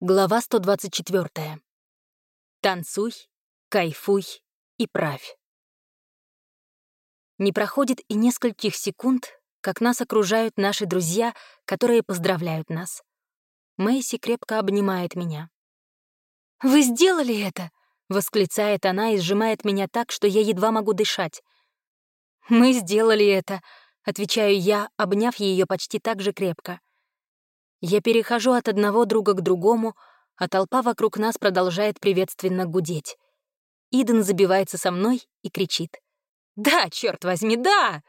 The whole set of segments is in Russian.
Глава 124. Танцуй, кайфуй и правь. Не проходит и нескольких секунд, как нас окружают наши друзья, которые поздравляют нас. Мэйси крепко обнимает меня. «Вы сделали это!» — восклицает она и сжимает меня так, что я едва могу дышать. «Мы сделали это!» — отвечаю я, обняв ее почти так же крепко. Я перехожу от одного друга к другому, а толпа вокруг нас продолжает приветственно гудеть. Иден забивается со мной и кричит. «Да, черт возьми, да!»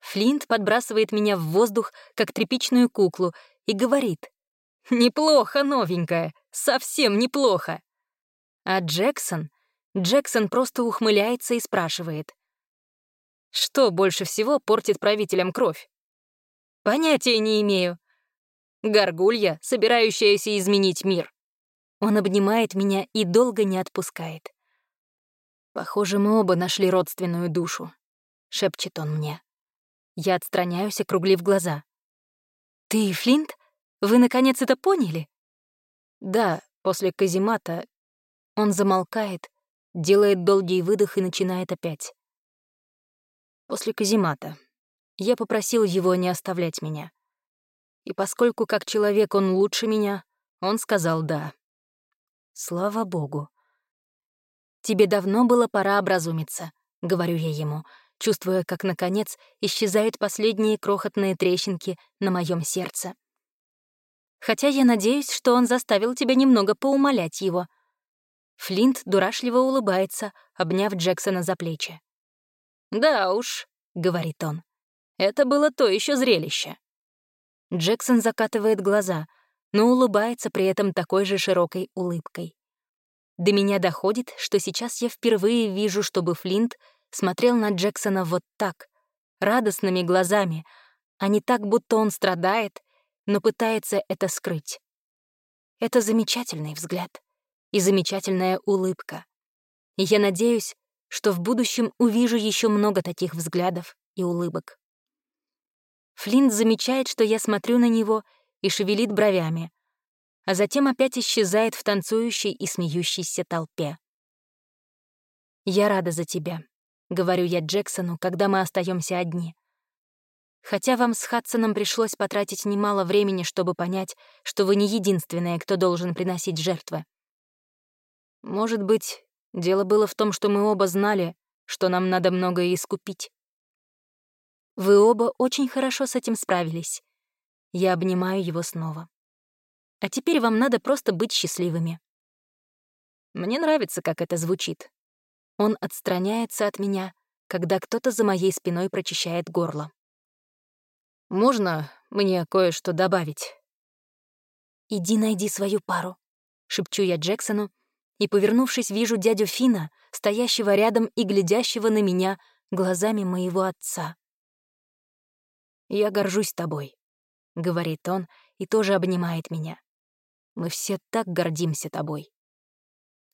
Флинт подбрасывает меня в воздух, как тряпичную куклу, и говорит. «Неплохо, новенькая, совсем неплохо!» А Джексон... Джексон просто ухмыляется и спрашивает. «Что больше всего портит правителям кровь?» «Понятия не имею», Горгулья, собирающаяся изменить мир. Он обнимает меня и долго не отпускает. «Похоже, мы оба нашли родственную душу», — шепчет он мне. Я отстраняюсь, округлив глаза. «Ты и Флинт? Вы наконец это поняли?» «Да, после каземата...» Он замолкает, делает долгий выдох и начинает опять. После каземата. Я попросил его не оставлять меня. И поскольку как человек он лучше меня, он сказал «да». Слава богу. «Тебе давно было пора образумиться», — говорю я ему, чувствуя, как, наконец, исчезают последние крохотные трещинки на моем сердце. Хотя я надеюсь, что он заставил тебя немного поумолять его. Флинт дурашливо улыбается, обняв Джексона за плечи. «Да уж», — говорит он, — «это было то еще зрелище». Джексон закатывает глаза, но улыбается при этом такой же широкой улыбкой. До меня доходит, что сейчас я впервые вижу, чтобы Флинт смотрел на Джексона вот так, радостными глазами, а не так, будто он страдает, но пытается это скрыть. Это замечательный взгляд и замечательная улыбка. И я надеюсь, что в будущем увижу еще много таких взглядов и улыбок. Флинт замечает, что я смотрю на него и шевелит бровями, а затем опять исчезает в танцующей и смеющейся толпе. «Я рада за тебя», — говорю я Джексону, когда мы остаемся одни. Хотя вам с Хадсоном пришлось потратить немало времени, чтобы понять, что вы не единственная, кто должен приносить жертвы. Может быть, дело было в том, что мы оба знали, что нам надо многое искупить. Вы оба очень хорошо с этим справились. Я обнимаю его снова. А теперь вам надо просто быть счастливыми. Мне нравится, как это звучит. Он отстраняется от меня, когда кто-то за моей спиной прочищает горло. «Можно мне кое-что добавить?» «Иди найди свою пару», — шепчу я Джексону, и, повернувшись, вижу дядю Фина, стоящего рядом и глядящего на меня глазами моего отца. «Я горжусь тобой», — говорит он и тоже обнимает меня. «Мы все так гордимся тобой».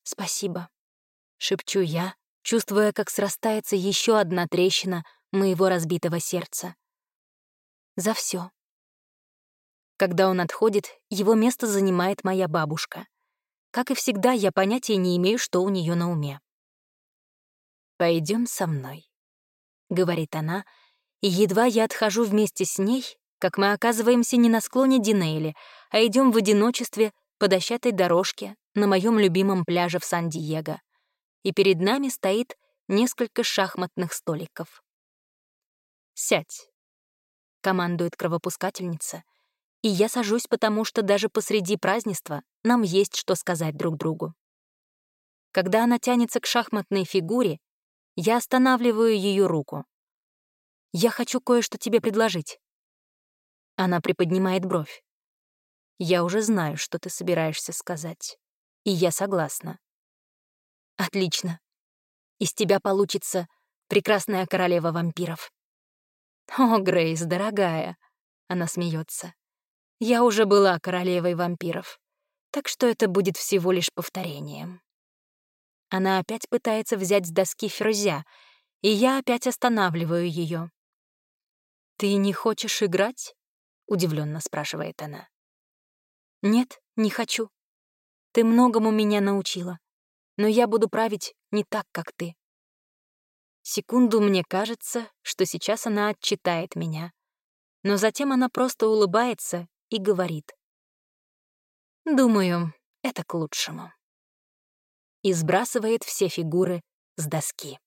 «Спасибо», — шепчу я, чувствуя, как срастается еще одна трещина моего разбитого сердца. «За все. Когда он отходит, его место занимает моя бабушка. Как и всегда, я понятия не имею, что у нее на уме. Пойдем со мной», — говорит она, — и едва я отхожу вместе с ней, как мы оказываемся не на склоне Динейли, а идем в одиночестве по дощатой дорожке на моем любимом пляже в Сан-Диего. И перед нами стоит несколько шахматных столиков. «Сядь», — командует кровопускательница, и я сажусь, потому что даже посреди празднества нам есть что сказать друг другу. Когда она тянется к шахматной фигуре, я останавливаю ее руку. Я хочу кое-что тебе предложить». Она приподнимает бровь. «Я уже знаю, что ты собираешься сказать. И я согласна». «Отлично. Из тебя получится прекрасная королева вампиров». «О, Грейс, дорогая!» — она смеется. «Я уже была королевой вампиров, так что это будет всего лишь повторением». Она опять пытается взять с доски ферзя, и я опять останавливаю ее. «Ты не хочешь играть?» — удивленно спрашивает она. «Нет, не хочу. Ты многому меня научила, но я буду править не так, как ты. Секунду мне кажется, что сейчас она отчитает меня. Но затем она просто улыбается и говорит. Думаю, это к лучшему. И сбрасывает все фигуры с доски.